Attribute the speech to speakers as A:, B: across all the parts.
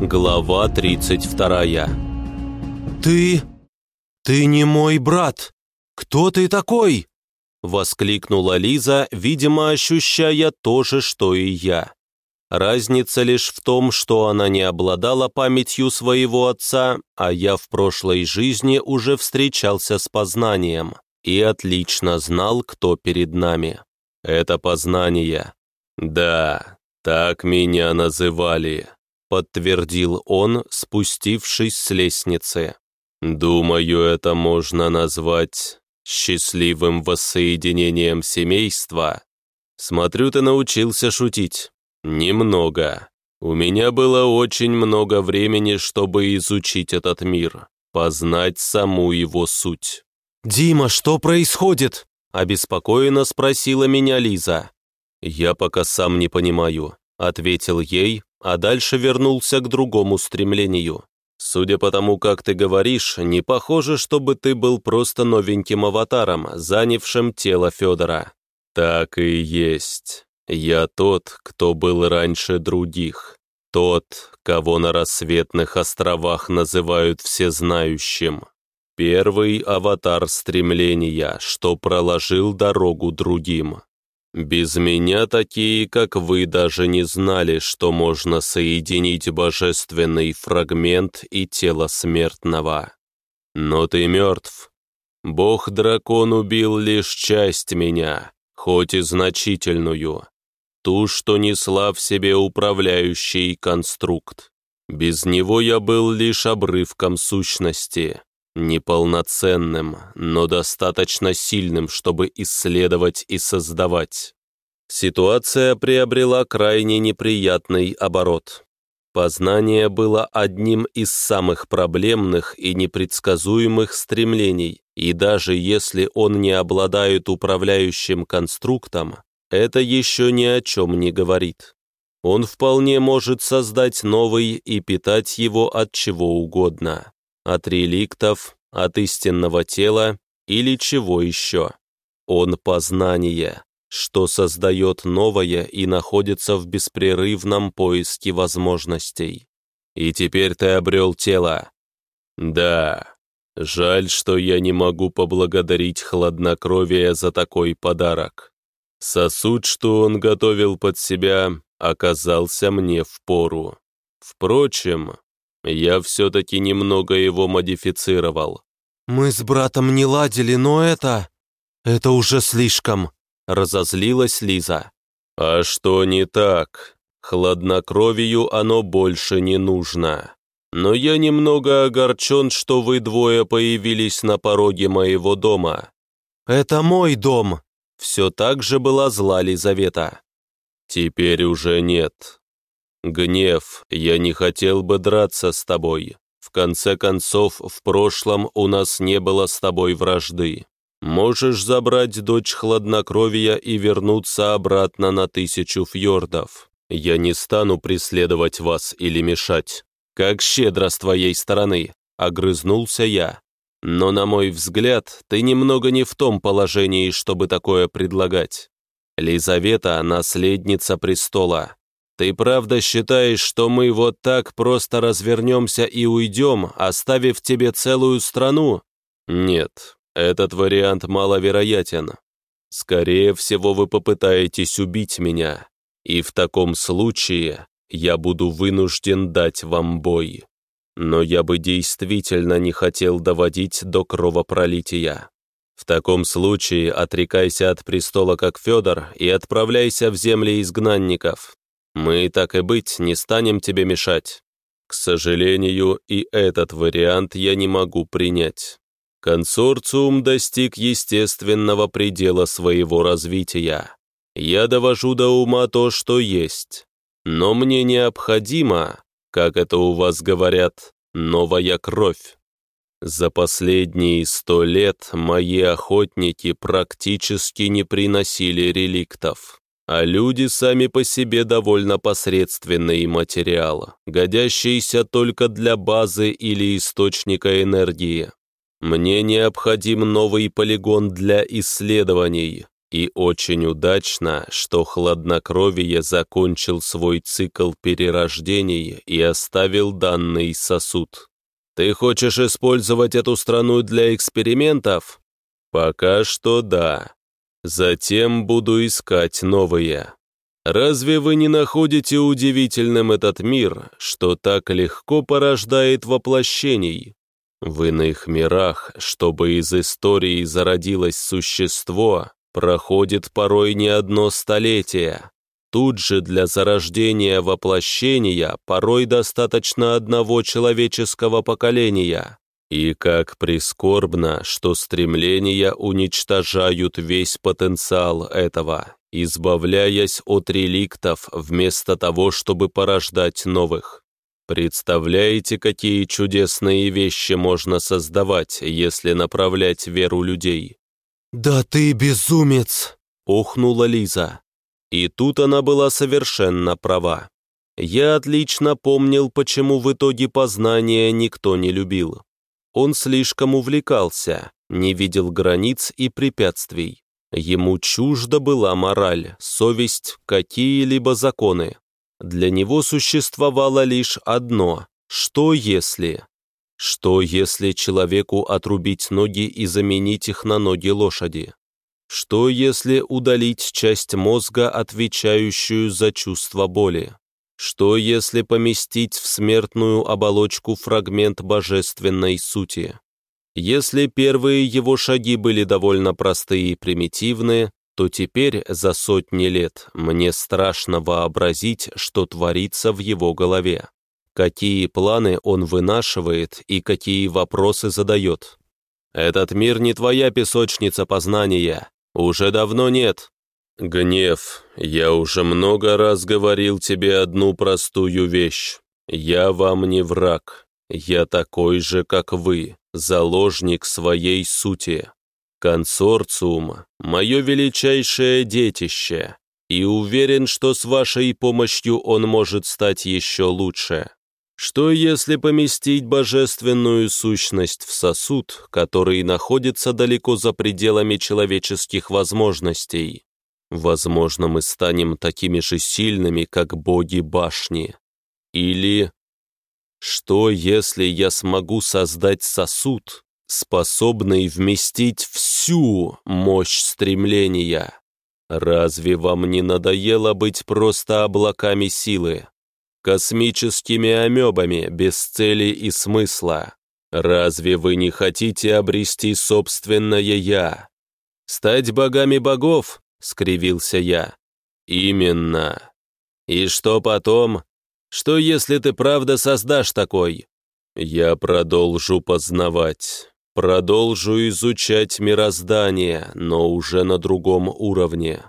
A: Глава 32 «Ты... ты не мой брат! Кто ты такой?» Воскликнула Лиза, видимо, ощущая то же, что и я. Разница лишь в том, что она не обладала памятью своего отца, а я в прошлой жизни уже встречался с познанием и отлично знал, кто перед нами. Это познание. Да, так меня называли, подтвердил он, спустившись с лестницы. Думаю, это можно назвать счастливым воссоединением семейства. Смотрю, ты научился шутить. Немного. У меня было очень много времени, чтобы изучить этот мир, познать саму его суть. «Дима, что происходит?» – обеспокоенно спросила меня Лиза. «Я пока сам не понимаю», – ответил ей, а дальше вернулся к другому стремлению. «Судя по тому, как ты говоришь, не похоже, чтобы ты был просто новеньким аватаром, занявшим тело Федора». «Так и есть. Я тот, кто был раньше других. Тот, кого на рассветных островах называют всезнающим. Первый аватар стремления, что проложил дорогу другим. Без меня такие, как вы, даже не знали, что можно соединить божественный фрагмент и тело смертного. Но ты мертв. Бог-дракон убил лишь часть меня, хоть и значительную ту, что несла в себе управляющий конструкт. Без него я был лишь обрывком сущности, неполноценным, но достаточно сильным, чтобы исследовать и создавать. Ситуация приобрела крайне неприятный оборот. Познание было одним из самых проблемных и непредсказуемых стремлений, и даже если он не обладает управляющим конструктом, это еще ни о чем не говорит. Он вполне может создать новый и питать его от чего угодно. От реликтов, от истинного тела или чего еще. Он познание, что создает новое и находится в беспрерывном поиске возможностей. И теперь ты обрел тело. Да, жаль, что я не могу поблагодарить хладнокровие за такой подарок. Сосуд, что он готовил под себя, оказался мне в пору. Впрочем, я все-таки немного его модифицировал.
B: «Мы с братом не ладили, но это... это уже слишком», — разозлилась Лиза.
A: «А что не так? Хладнокровию оно больше не нужно. Но я немного огорчен, что вы двое появились на пороге моего дома».
B: «Это мой дом»,
A: все так же была зла Лизавета. «Теперь уже нет. Гнев, я не хотел бы драться с тобой. В конце концов, в прошлом у нас не было с тобой вражды. Можешь забрать дочь хладнокровия и вернуться обратно на тысячу фьордов. Я не стану преследовать вас или мешать. Как щедро с твоей стороны!» — огрызнулся я. Но, на мой взгляд, ты немного не в том положении, чтобы такое предлагать. Лизавета – наследница престола. Ты правда считаешь, что мы вот так просто развернемся и уйдем, оставив тебе целую страну? Нет, этот вариант маловероятен. Скорее всего, вы попытаетесь убить меня, и в таком случае я буду вынужден дать вам бой. Но я бы действительно не хотел доводить до кровопролития. В таком случае отрекайся от престола, как Федор, и отправляйся в земли изгнанников. Мы, так и быть, не станем тебе мешать. К сожалению, и этот вариант я не могу принять. Консорциум достиг естественного предела своего развития. Я довожу до ума то, что есть. Но мне необходимо, как это у вас говорят, новая кровь. За последние сто лет мои охотники практически не приносили реликтов, а люди сами по себе довольно посредственный материал, годящийся только для базы или источника энергии. Мне необходим новый полигон для исследований, И очень удачно, что хладнокровие закончил свой цикл перерождений и оставил данный сосуд. Ты хочешь использовать эту страну для экспериментов? Пока что да. Затем буду искать новые. Разве вы не находите удивительным этот мир, что так легко порождает воплощений? В иных мирах, чтобы из истории зародилось существо, проходит порой не одно столетие. Тут же для зарождения воплощения порой достаточно одного человеческого поколения. И как прискорбно, что стремления уничтожают весь потенциал этого, избавляясь от реликтов вместо того, чтобы порождать новых. Представляете, какие чудесные вещи можно создавать, если направлять веру людей?
B: «Да ты безумец!»
A: — ухнула Лиза. И тут она была совершенно права. Я отлично помнил, почему в итоге познания никто не любил. Он слишком увлекался, не видел границ и препятствий. Ему чужда была мораль, совесть, какие-либо законы. Для него существовало лишь одно – что если? Что если человеку отрубить ноги и заменить их на ноги лошади? Что если удалить часть мозга, отвечающую за чувство боли? Что если поместить в смертную оболочку фрагмент божественной сути? Если первые его шаги были довольно простые и примитивные, то теперь за сотни лет мне страшно вообразить, что творится в его голове какие планы он вынашивает и какие вопросы задает. Этот мир не твоя песочница познания, уже давно нет. Гнев, я уже много раз говорил тебе одну простую вещь. Я вам не враг, я такой же, как вы, заложник своей сути. Консорциум — мое величайшее детище, и уверен, что с вашей помощью он может стать еще лучше. Что если поместить божественную сущность в сосуд, который находится далеко за пределами человеческих возможностей? Возможно, мы станем такими же сильными, как боги башни. Или что если я смогу создать сосуд, способный вместить всю мощь стремления? Разве вам не надоело быть просто облаками силы? космическими амебами без цели и смысла. Разве вы не хотите обрести собственное «я»? Стать богами богов?» — скривился я. «Именно. И что потом? Что, если ты правда создашь такой?» «Я продолжу познавать, продолжу изучать мироздание, но уже на другом уровне.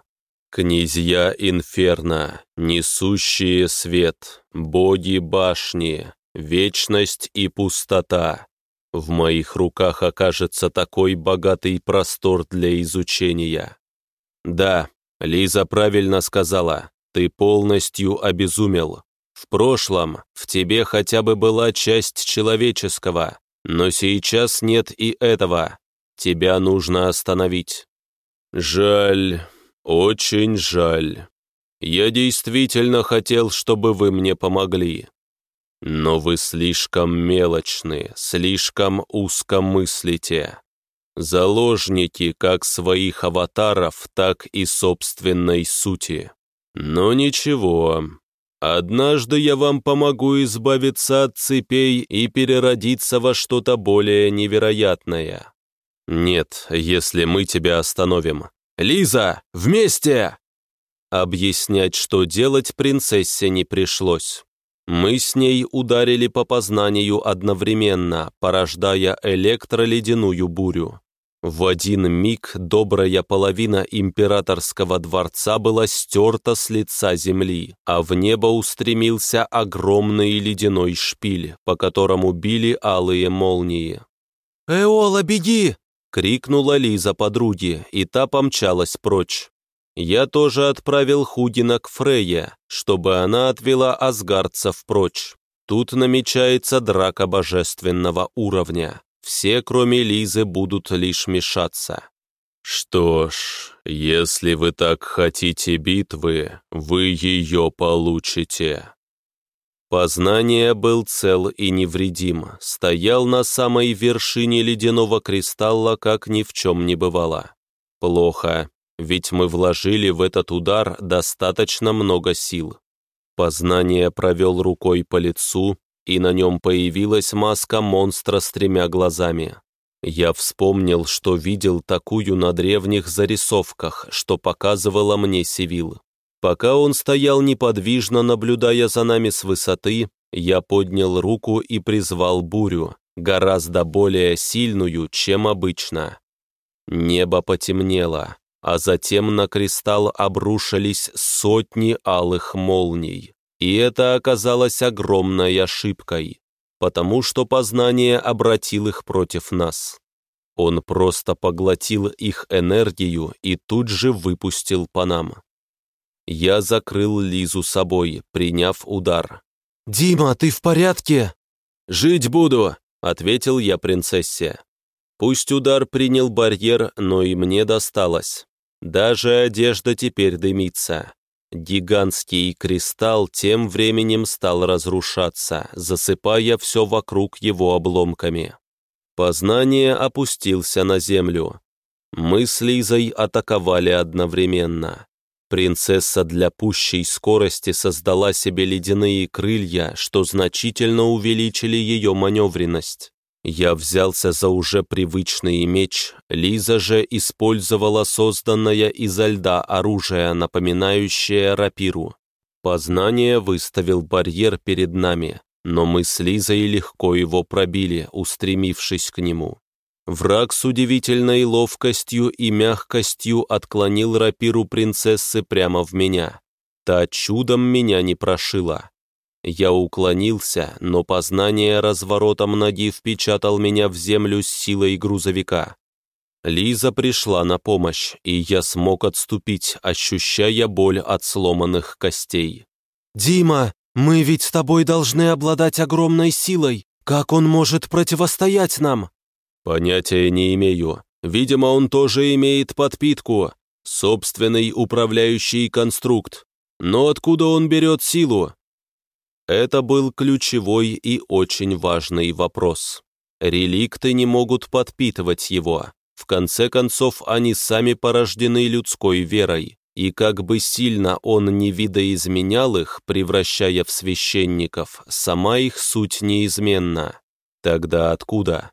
A: Князья Инферно, несущие свет, боги башни, вечность и пустота. В моих руках окажется такой богатый простор для изучения. Да, Лиза правильно сказала, ты полностью обезумел. В прошлом в тебе хотя бы была часть человеческого, но сейчас нет и этого. Тебя нужно остановить. Жаль, «Очень жаль. Я действительно хотел, чтобы вы мне помогли. Но вы слишком мелочны, слишком узко мыслите. Заложники как своих аватаров, так и собственной сути. Но ничего, однажды я вам помогу избавиться от цепей и переродиться во что-то более невероятное. Нет, если мы тебя остановим, «Лиза, вместе!» Объяснять, что делать, принцессе не пришлось. Мы с ней ударили по познанию одновременно, порождая электроледяную бурю. В один миг добрая половина императорского дворца была стерта с лица земли, а в небо устремился огромный ледяной шпиль, по которому били алые молнии.
B: «Эола, беги!»
A: — крикнула Лиза подруге, и та помчалась прочь. Я тоже отправил Худина к Фрейе, чтобы она отвела асгардцев прочь. Тут намечается драка божественного уровня. Все, кроме Лизы, будут лишь мешаться. «Что ж, если вы так хотите битвы, вы ее получите». Познание был цел и невредим, стоял на самой вершине ледяного кристалла, как ни в чем не бывало. Плохо, ведь мы вложили в этот удар достаточно много сил. Познание провел рукой по лицу, и на нем появилась маска монстра с тремя глазами. Я вспомнил, что видел такую на древних зарисовках, что показывала мне Сивил. Пока он стоял неподвижно, наблюдая за нами с высоты, я поднял руку и призвал бурю, гораздо более сильную, чем обычно. Небо потемнело, а затем на кристалл обрушились сотни алых молний. И это оказалось огромной ошибкой потому что познание обратил их против нас. Он просто поглотил их энергию и тут же выпустил по нам. Я закрыл Лизу собой, приняв удар.
B: «Дима, ты в порядке?»
A: «Жить буду», — ответил я принцессе. Пусть удар принял барьер, но и мне досталось. Даже одежда теперь дымится. Гигантский кристалл тем временем стал разрушаться, засыпая все вокруг его обломками. Познание опустился на землю. Мы с Лизой атаковали одновременно. Принцесса для пущей скорости создала себе ледяные крылья, что значительно увеличили ее маневренность. Я взялся за уже привычный меч, Лиза же использовала созданное изо льда оружие, напоминающее рапиру. Познание выставил барьер перед нами, но мы с Лизой легко его пробили, устремившись к нему. Враг с удивительной ловкостью и мягкостью отклонил рапиру принцессы прямо в меня. Та чудом меня не прошила. Я уклонился, но познание разворотом ноги впечатал меня в землю с силой грузовика. Лиза пришла на помощь, и я смог отступить, ощущая боль от сломанных костей.
B: «Дима, мы ведь с тобой должны обладать огромной силой. Как он может противостоять нам?»
A: «Понятия не имею. Видимо, он тоже имеет подпитку, собственный управляющий конструкт. Но откуда он берет силу? Это был ключевой и очень важный вопрос. Реликты не могут подпитывать его. В конце концов, они сами порождены людской верой, и как бы сильно он не видоизменял их, превращая в священников, сама их суть неизменна. Тогда откуда?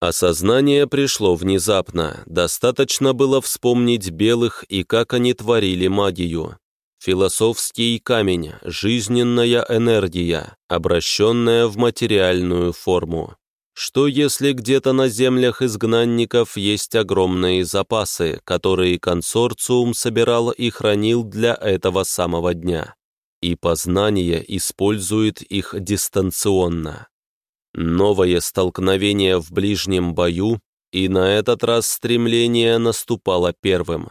A: Осознание пришло внезапно, достаточно было вспомнить белых и как они творили магию. Философский камень, жизненная энергия, обращенная в материальную форму. Что если где-то на землях изгнанников есть огромные запасы, которые консорциум собирал и хранил для этого самого дня? И познание использует их дистанционно. Новое столкновение в ближнем бою, и на этот раз стремление наступало первым.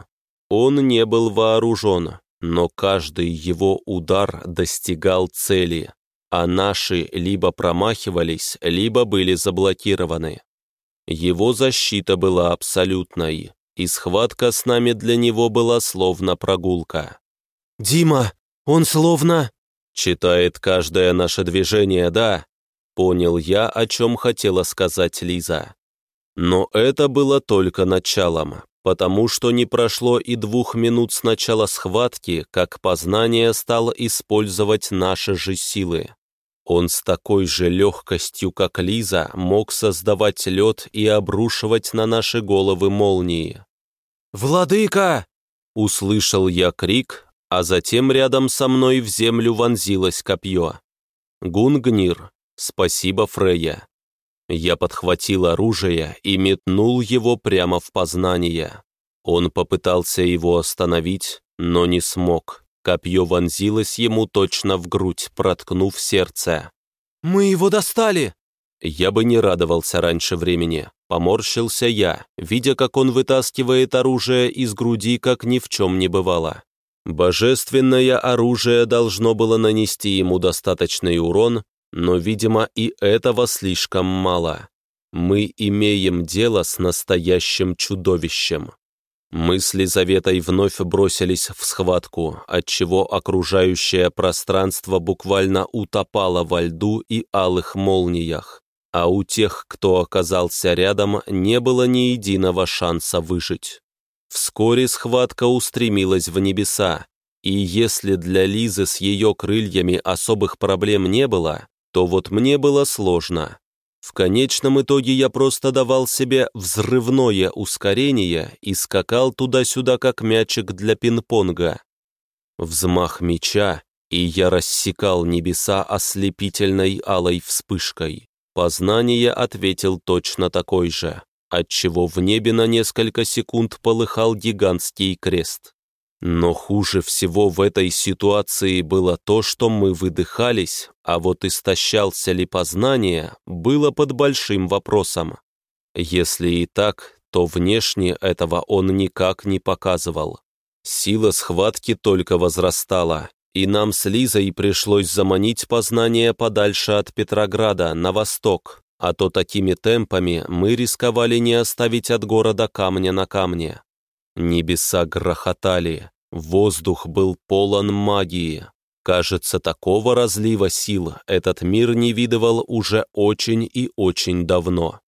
A: Он не был вооружен, но каждый его удар достигал цели, а наши либо промахивались, либо были заблокированы. Его защита была абсолютной, и схватка с нами для него была словно прогулка.
B: «Дима, он словно...»
A: «Читает каждое наше движение, да?» Понял я, о чем хотела сказать Лиза. Но это было только началом потому что не прошло и двух минут с начала схватки, как познание стало использовать наши же силы. Он с такой же легкостью, как Лиза, мог создавать лед и обрушивать на наши головы молнии.
B: «Владыка!» — услышал я крик, а затем рядом со мной в землю вонзилось копье.
A: «Гунгнир, спасибо, Фрея. Я подхватил оружие и метнул его прямо в познание. Он попытался его остановить, но не смог. Копье вонзилось ему точно в грудь, проткнув сердце.
B: «Мы его достали!»
A: Я бы не радовался раньше времени. Поморщился я, видя, как он вытаскивает оружие из груди, как ни в чем не бывало. Божественное оружие должно было нанести ему достаточный урон, но, видимо, и этого слишком мало. Мы имеем дело с настоящим чудовищем. Мы с Лизаветой вновь бросились в схватку, отчего окружающее пространство буквально утопало во льду и алых молниях, а у тех, кто оказался рядом, не было ни единого шанса выжить. Вскоре схватка устремилась в небеса, и если для Лизы с ее крыльями особых проблем не было, то вот мне было сложно. В конечном итоге я просто давал себе взрывное ускорение и скакал туда-сюда, как мячик для пинг-понга. Взмах меча, и я рассекал небеса ослепительной алой вспышкой. Познание ответил точно такой же, отчего в небе на несколько секунд полыхал гигантский крест. Но хуже всего в этой ситуации было то, что мы выдыхались, а вот истощался ли познание, было под большим вопросом. Если и так, то внешне этого он никак не показывал. Сила схватки только возрастала, и нам с Лизой пришлось заманить познание подальше от Петрограда, на восток, а то такими темпами мы рисковали не оставить от города камня на камне. Небеса грохотали, воздух был полон магии. Кажется, такого разлива сил этот мир не видывал уже очень и очень давно.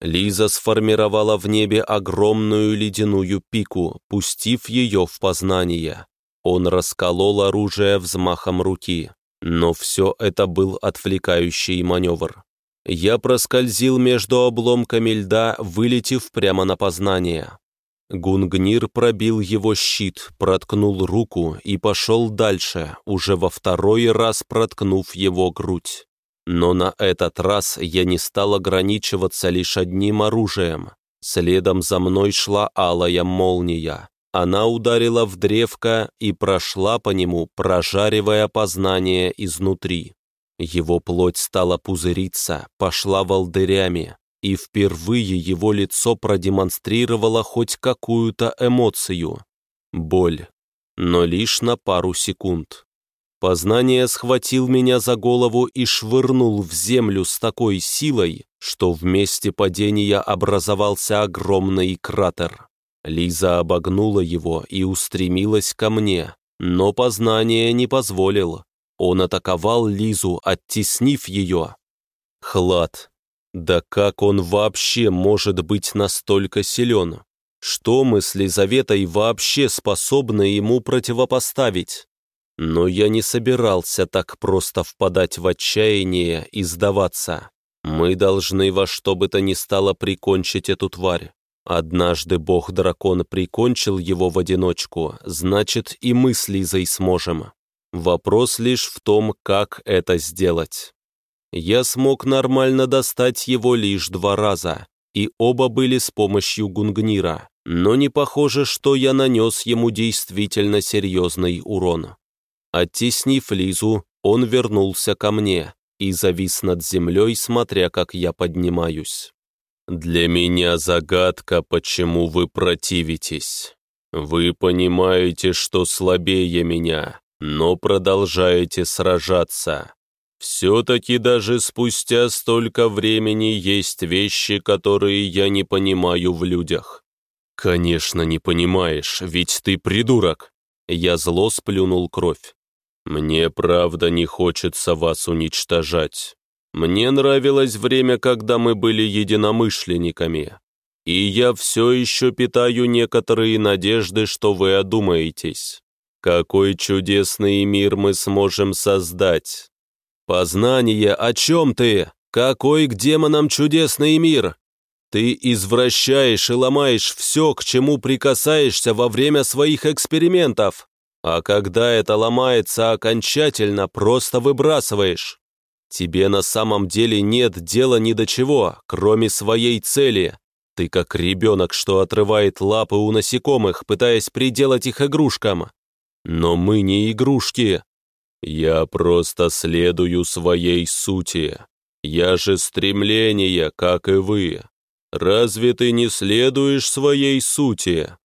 A: Лиза сформировала в небе огромную ледяную пику, пустив ее в познание. Он расколол оружие взмахом руки, но все это был отвлекающий маневр. Я проскользил между обломками льда, вылетев прямо на познание. Гунгнир пробил его щит, проткнул руку и пошел дальше, уже во второй раз проткнув его грудь. Но на этот раз я не стал ограничиваться лишь одним оружием. Следом за мной шла алая молния. Она ударила в древко и прошла по нему, прожаривая познание изнутри. Его плоть стала пузыриться, пошла волдырями, и впервые его лицо продемонстрировало хоть какую-то эмоцию. Боль. Но лишь на пару секунд. Познание схватил меня за голову и швырнул в землю с такой силой, что в месте падения образовался огромный кратер. Лиза обогнула его и устремилась ко мне, но познание не позволил. Он атаковал Лизу, оттеснив ее. Хлад, да как он вообще может быть настолько силен? Что мы с Лизаветой вообще способны ему противопоставить? Но я не собирался так просто впадать в отчаяние и сдаваться. Мы должны во что бы то ни стало прикончить эту тварь. Однажды бог-дракон прикончил его в одиночку, значит и мы с Лизой сможем. Вопрос лишь в том, как это сделать. Я смог нормально достать его лишь два раза, и оба были с помощью гунгнира, но не похоже, что я нанес ему действительно серьезный урон. Оттеснив Лизу, он вернулся ко мне и завис над землей, смотря как я поднимаюсь. «Для меня загадка, почему вы противитесь. Вы понимаете, что слабее меня, но продолжаете сражаться. Все-таки даже спустя столько времени есть вещи, которые я не понимаю в людях. Конечно, не понимаешь, ведь ты придурок. Я зло сплюнул кровь. Мне правда не хочется вас уничтожать. Мне нравилось время, когда мы были единомышленниками. И я все еще питаю некоторые надежды, что вы одумаетесь. Какой чудесный мир мы сможем создать, «Познание, о чем ты? Какой к демонам чудесный мир? Ты извращаешь и ломаешь все, к чему прикасаешься во время своих экспериментов. А когда это ломается окончательно, просто выбрасываешь. Тебе на самом деле нет дела ни до чего, кроме своей цели. Ты как ребенок, что отрывает лапы у насекомых, пытаясь приделать их игрушкам. Но мы не игрушки. Я просто следую своей сути. Я же стремление, как и вы. Разве ты не следуешь своей сути?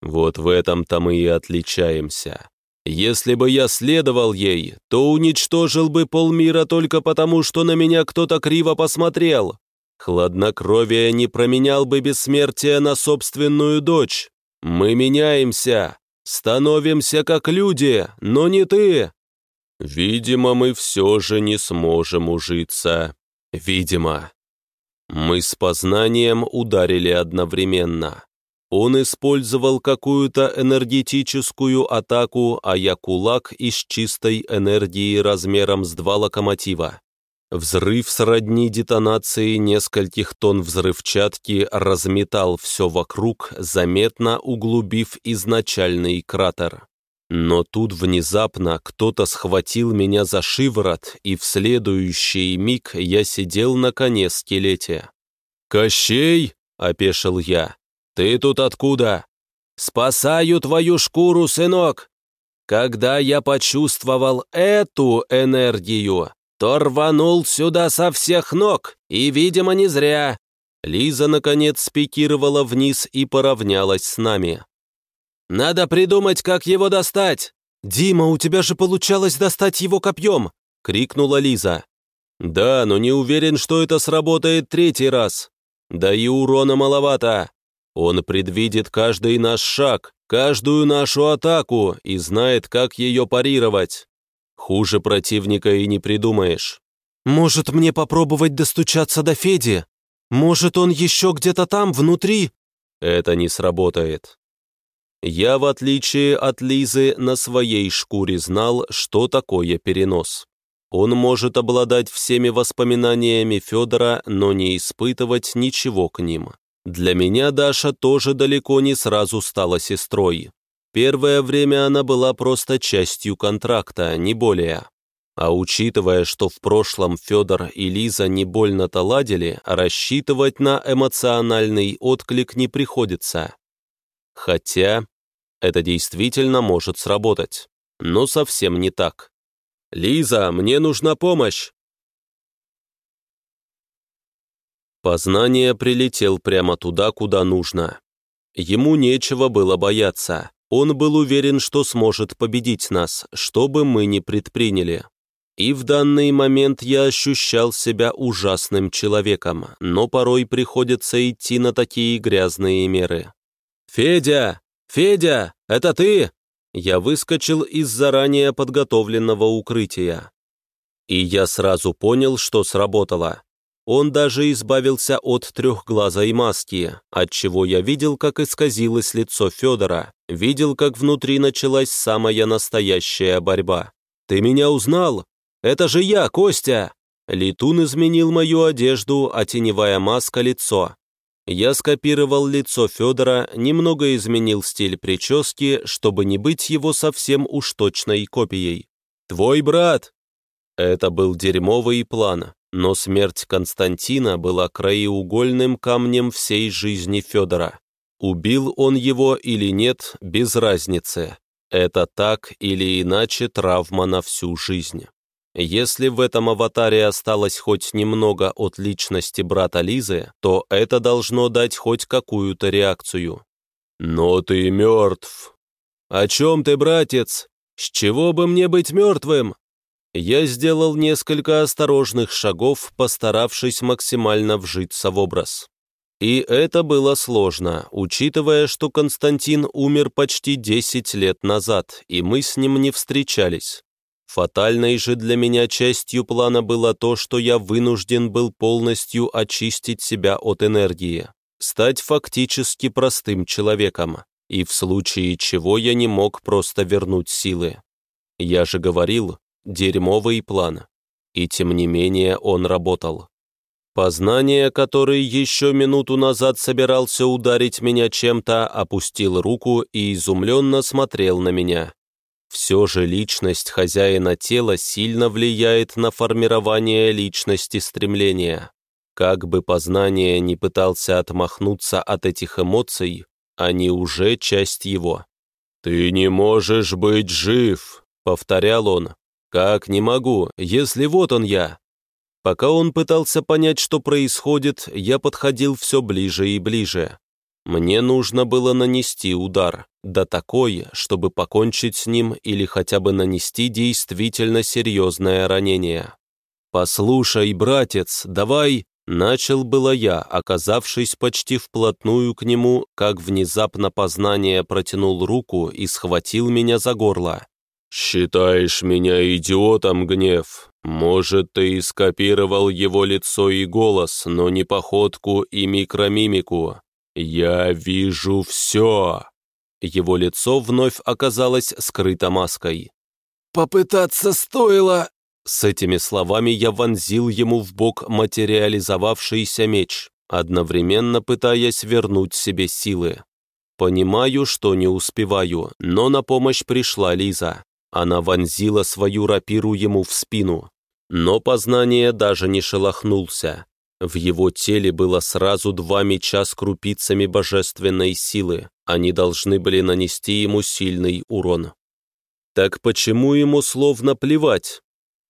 A: Вот в этом-то мы и отличаемся. Если бы я следовал ей, то уничтожил бы полмира только потому, что на меня кто-то криво посмотрел. Хладнокровие не променял бы бессмертие на собственную дочь. Мы меняемся, становимся как люди, но не ты. Видимо, мы все же не сможем ужиться. Видимо. Мы с познанием ударили одновременно. Он использовал какую-то энергетическую атаку, а я кулак из чистой энергии размером с два локомотива. Взрыв сродни детонации нескольких тонн взрывчатки разметал все вокруг, заметно углубив изначальный кратер. Но тут внезапно кто-то схватил меня за шиворот, и в следующий миг я сидел на коне скелете. «Кощей!» — опешил я. «Ты тут откуда?» «Спасаю твою шкуру, сынок!» Когда я почувствовал эту энергию, то рванул сюда со всех ног, и, видимо, не зря. Лиза, наконец, спикировала вниз и поравнялась с нами. «Надо придумать, как его достать!» «Дима, у тебя же получалось достать его копьем!» — крикнула Лиза. «Да, но не уверен, что это сработает третий раз. Да и урона маловато. Он предвидит каждый наш шаг, каждую нашу атаку и знает, как ее парировать. Хуже противника и не придумаешь. Может, мне попробовать достучаться до Феди? Может, он еще где-то там, внутри? Это не сработает. Я, в отличие от Лизы, на своей шкуре знал, что такое перенос. Он может обладать всеми воспоминаниями Федора, но не испытывать ничего к ним. Для меня Даша тоже далеко не сразу стала сестрой. Первое время она была просто частью контракта, не более. А учитывая, что в прошлом Федор и Лиза не больно-то ладили, рассчитывать на эмоциональный отклик не приходится. Хотя это действительно может сработать, но совсем не так. «Лиза, мне нужна помощь!» Познание прилетел прямо туда, куда нужно. Ему нечего было бояться. Он был уверен, что сможет победить нас, что бы мы ни предприняли. И в данный момент я ощущал себя ужасным человеком, но порой приходится идти на такие грязные меры. «Федя! Федя! Это ты?» Я выскочил из заранее подготовленного укрытия. И я сразу понял, что сработало. Он даже избавился от трехглазой маски, отчего я видел, как исказилось лицо Федора, видел, как внутри началась самая настоящая борьба. «Ты меня узнал? Это же я, Костя!» Летун изменил мою одежду, а теневая маска — лицо. Я скопировал лицо Федора, немного изменил стиль прически, чтобы не быть его совсем уж точной копией. «Твой брат!» Это был дерьмовый план, но смерть Константина была краеугольным камнем всей жизни Федора. Убил он его или нет, без разницы. Это так или иначе травма на всю жизнь. Если в этом аватаре осталось хоть немного от личности брата Лизы, то это должно дать хоть какую-то реакцию. «Но ты мертв!» «О чем ты, братец? С чего бы мне быть мертвым?» Я сделал несколько осторожных шагов, постаравшись максимально вжиться в образ. И это было сложно, учитывая, что Константин умер почти 10 лет назад, и мы с ним не встречались. Фатальной же для меня частью плана было то, что я вынужден был полностью очистить себя от энергии, стать фактически простым человеком, и в случае чего я не мог просто вернуть силы. Я же говорил, Дерьмовый план. И тем не менее он работал. Познание, который еще минуту назад собирался ударить меня чем-то, опустил руку и изумленно смотрел на меня. Все же личность хозяина тела сильно влияет на формирование личности стремления. Как бы познание не пытался отмахнуться от этих эмоций, они уже часть его. «Ты не можешь быть жив», — повторял он, «Как не могу, если вот он я?» Пока он пытался понять, что происходит, я подходил все ближе и ближе. Мне нужно было нанести удар, да такой, чтобы покончить с ним или хотя бы нанести действительно серьезное ранение. «Послушай, братец, давай...» Начал было я, оказавшись почти вплотную к нему, как внезапно познание протянул руку и схватил меня за горло. «Считаешь меня идиотом, гнев? Может, ты и скопировал его лицо и голос, но не походку и микромимику. Я вижу все!» Его лицо вновь оказалось скрыто маской.
B: «Попытаться стоило!»
A: С этими словами я вонзил ему в бок материализовавшийся меч, одновременно пытаясь вернуть себе силы. Понимаю, что не успеваю, но на помощь пришла Лиза. Она вонзила свою рапиру ему в спину. Но познание даже не шелохнулся. В его теле было сразу два меча с крупицами божественной силы. Они должны были нанести ему сильный урон. Так почему ему словно плевать?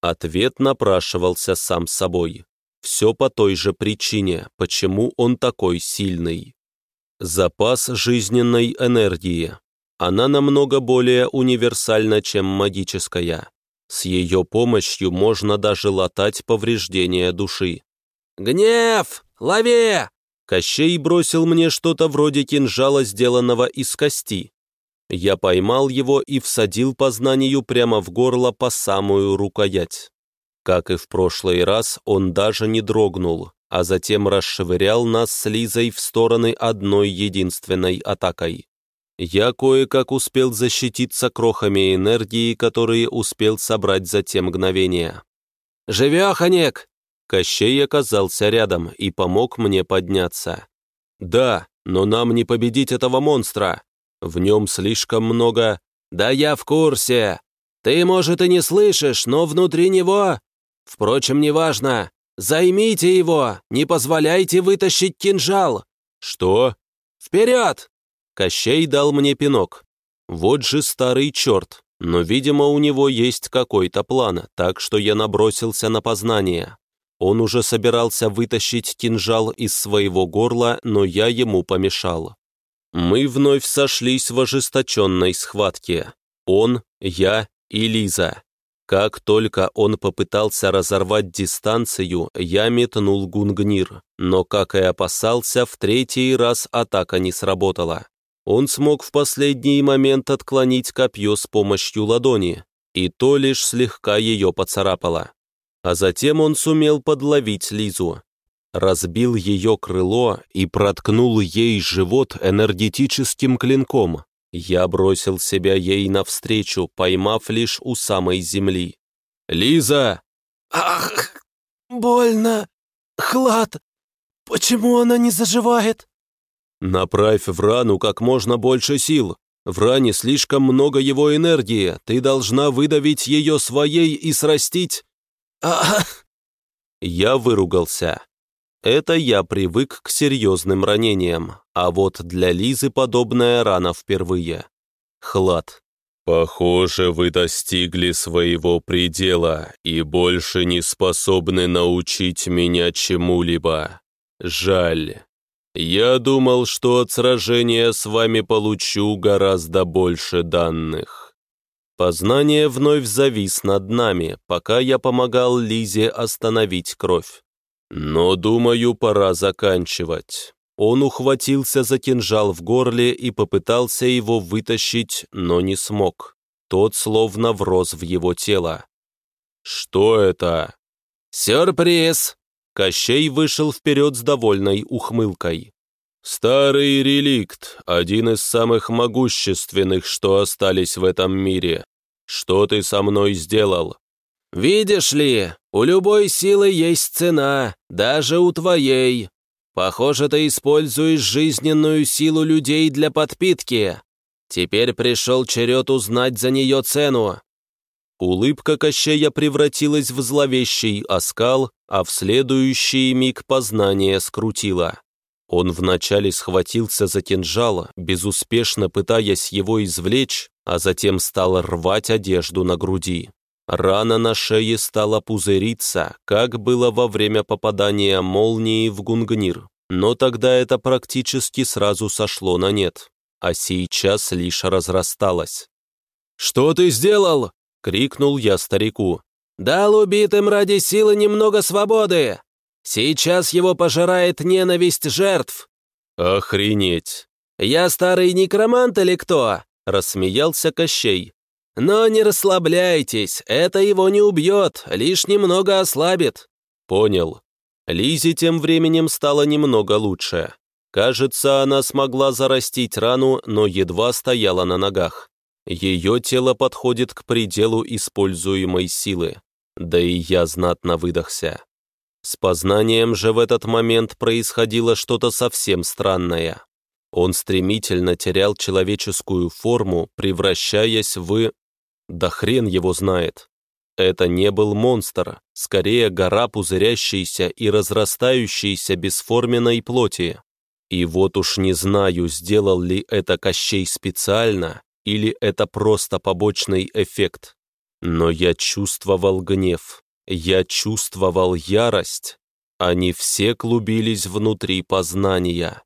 A: Ответ напрашивался сам собой. Все по той же причине, почему он такой сильный. Запас жизненной энергии. Она намного более универсальна, чем магическая. С ее помощью можно даже латать повреждения души.
B: «Гнев! Лови!»
A: Кощей бросил мне что-то вроде кинжала, сделанного из кости. Я поймал его и всадил по знанию прямо в горло по самую рукоять. Как и в прошлый раз, он даже не дрогнул, а затем расшвырял нас с Лизой в стороны одной единственной атакой. Я кое-как успел защититься крохами энергии, которые успел собрать за те мгновения.
B: «Живеханек!»
A: Кощей оказался рядом и помог мне подняться. «Да, но нам не победить этого монстра. В нем слишком много...
B: Да я в курсе. Ты, может, и не слышишь, но внутри него... Впрочем, неважно. Займите его, не позволяйте вытащить кинжал.
A: Что?
B: Вперед!
A: Кощей дал мне пинок. Вот же старый черт, но, видимо, у него есть какой-то план, так что я набросился на познание. Он уже собирался вытащить кинжал из своего горла, но я ему помешал. Мы вновь сошлись в ожесточенной схватке. Он, я и Лиза. Как только он попытался разорвать дистанцию, я метнул гунгнир, но, как и опасался, в третий раз атака не сработала. Он смог в последний момент отклонить копье с помощью ладони, и то лишь слегка ее поцарапало. А затем он сумел подловить Лизу разбил ее крыло и проткнул ей живот энергетическим клинком. Я бросил себя ей навстречу, поймав лишь у самой земли. «Лиза!»
B: «Ах, больно! Хлад! Почему она не заживает?»
A: «Направь в рану как можно больше сил. В ране слишком много его энергии. Ты должна выдавить ее своей и срастить...» Я выругался. Это я привык к серьезным ранениям, а вот для Лизы подобная рана впервые. Хлад. «Похоже, вы достигли своего предела и больше не способны научить меня чему-либо. Жаль. Я думал, что от сражения с вами получу гораздо больше данных». Познание вновь завис над нами, пока я помогал Лизе остановить кровь. Но, думаю, пора заканчивать. Он ухватился за кинжал в горле и попытался его вытащить, но не смог. Тот словно врос в его тело. «Что это?»
B: «Сюрприз!»
A: Кощей вышел вперед с довольной ухмылкой. «Старый реликт, один из самых могущественных, что остались в этом мире. Что ты со мной сделал?»
B: «Видишь ли, у любой силы есть цена, даже у твоей. Похоже, ты используешь жизненную силу людей для подпитки. Теперь пришел черед узнать за нее цену».
A: Улыбка Кощея превратилась в зловещий оскал, а в следующий миг познание скрутило. Он вначале схватился за кинжал, безуспешно пытаясь его извлечь, а затем стал рвать одежду на груди. Рана на шее стала пузыриться, как было во время попадания молнии в гунгнир, но тогда это практически сразу сошло на нет, а сейчас лишь разрасталось.
B: «Что ты сделал?»
A: — крикнул я старику.
B: «Дал убитым ради силы немного свободы!» Сейчас его пожирает ненависть жертв!»
A: «Охренеть!»
B: «Я старый некромант или кто?» — рассмеялся Кощей. «Но не расслабляйтесь, это его не убьет, лишь немного ослабит».
A: «Понял». Лизе тем временем стало немного лучше. Кажется, она смогла зарастить рану, но едва стояла на ногах. Ее тело подходит к пределу используемой силы. Да и я знатно выдохся. С познанием же в этот момент происходило что-то совсем странное. Он стремительно терял человеческую форму, превращаясь в... Да хрен его знает. Это не был монстр, скорее гора пузырящейся и разрастающейся бесформенной плоти. И вот уж не знаю, сделал ли это Кощей специально, или это просто побочный эффект. Но я чувствовал гнев, я чувствовал ярость. Они все клубились внутри познания.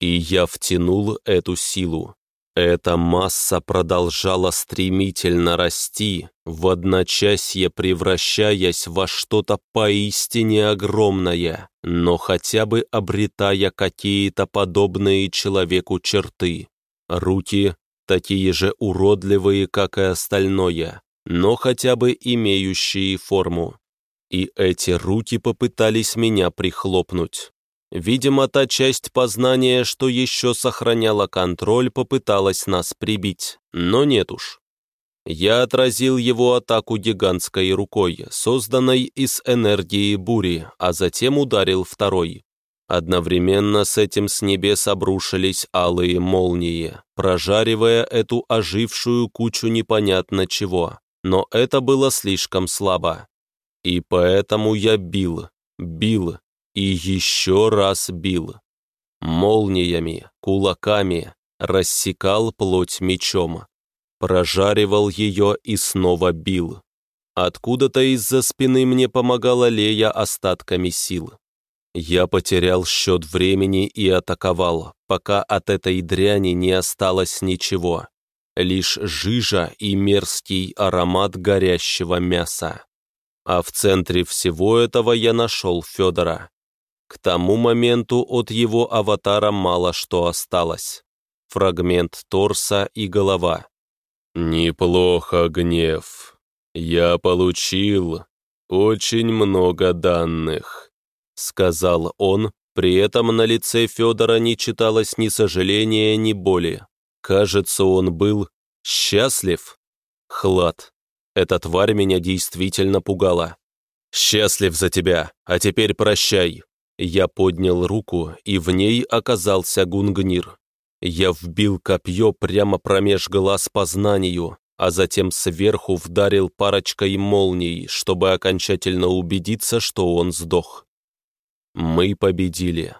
A: И я втянул эту силу. Эта масса продолжала стремительно расти, в одночасье превращаясь во что-то поистине огромное, но хотя бы обретая какие-то подобные человеку черты. Руки такие же уродливые, как и остальное, но хотя бы имеющие форму. И эти руки попытались меня прихлопнуть. Видимо, та часть познания, что еще сохраняла контроль, попыталась нас прибить, но нет уж. Я отразил его атаку гигантской рукой, созданной из энергии бури, а затем ударил второй. Одновременно с этим с небес обрушились алые молнии, прожаривая эту ожившую кучу непонятно чего, но это было слишком слабо. И поэтому я бил, бил, и еще раз бил. Молниями, кулаками рассекал плоть мечом, прожаривал ее и снова бил. Откуда-то из-за спины мне помогала Лея остатками сил. Я потерял счет времени и атаковал, пока от этой дряни не осталось ничего. Лишь жижа и мерзкий аромат горящего мяса. А в центре всего этого я нашел Федора. К тому моменту от его аватара мало что осталось. Фрагмент торса и голова. «Неплохо, гнев. Я получил очень много данных», — сказал он, при этом на лице Федора не читалось ни сожаления, ни боли. Кажется, он был счастлив. Хлад. Эта тварь меня действительно пугала. «Счастлив за тебя, а теперь прощай. Я поднял руку, и в ней оказался гунгнир. Я вбил копье прямо промеж глаз по знанию, а затем сверху вдарил парочкой молний, чтобы окончательно убедиться, что он сдох. Мы победили.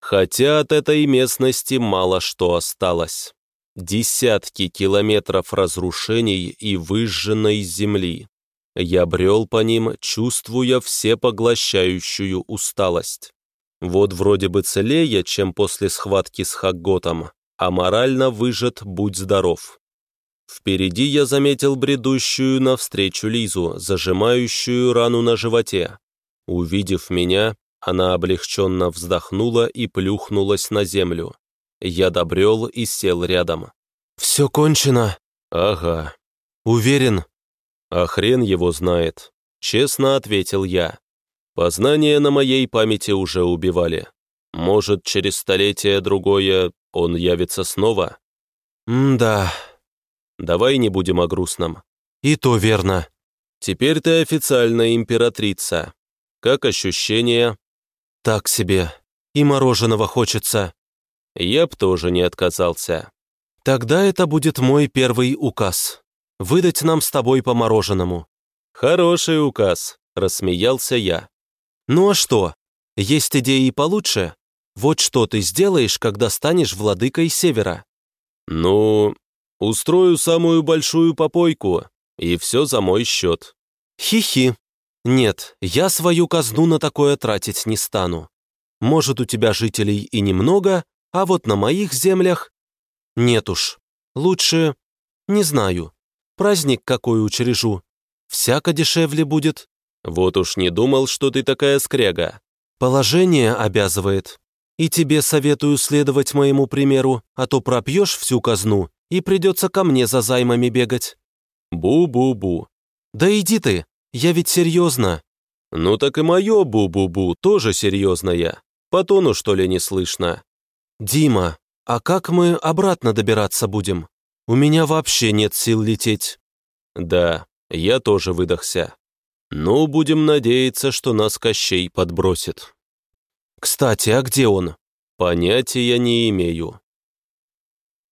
A: Хотя от этой местности мало что осталось. Десятки километров разрушений и выжженной земли. Я брел по ним, чувствуя всепоглощающую усталость. Вот вроде бы целее, чем после схватки с Хагготом, а морально выжат «Будь здоров». Впереди я заметил бредущую навстречу Лизу, зажимающую рану на животе. Увидев меня, она облегченно вздохнула и плюхнулась на землю. Я добрел и сел рядом. «Все кончено?» «Ага». «Уверен?» «А хрен его знает», — честно ответил я. Познания на моей памяти уже убивали. Может, через столетие-другое он явится снова? М-да. Давай не будем о грустном. И то верно. Теперь ты официальная императрица. Как ощущения? Так себе. И мороженого хочется. Я б тоже не отказался. Тогда это будет мой первый указ выдать нам с тобой по мороженому». «Хороший указ», — рассмеялся я. «Ну а что? Есть идеи получше? Вот что ты сделаешь, когда станешь владыкой Севера?» «Ну, устрою самую большую попойку, и все за мой счет». «Хи-хи. Нет, я свою казну на такое тратить не стану. Может, у тебя жителей и немного, а вот на моих землях...» «Нет уж. Лучше... Не знаю праздник какой учрежу. Всяко дешевле будет». «Вот уж не думал, что ты такая скряга. Положение обязывает. И тебе советую следовать моему примеру, а то пропьешь всю казну и придется ко мне за займами бегать».
B: «Бу-бу-бу».
A: «Да иди ты, я ведь серьезно».
B: «Ну так и мое бу-бу-бу тоже серьезное. По тону, что ли, не слышно?»
A: «Дима, а как мы обратно добираться будем? У меня вообще нет сил лететь».
B: «Да, я тоже выдохся. Ну, будем надеяться, что нас Кощей подбросит».
A: «Кстати, а где он?»
B: «Понятия не имею.